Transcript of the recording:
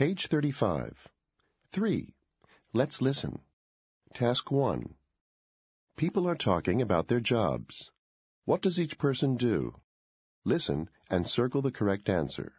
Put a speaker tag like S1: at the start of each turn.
S1: Page 35. 3. Let's listen. Task 1. People are talking about their jobs. What does each person do? Listen and circle the correct answer.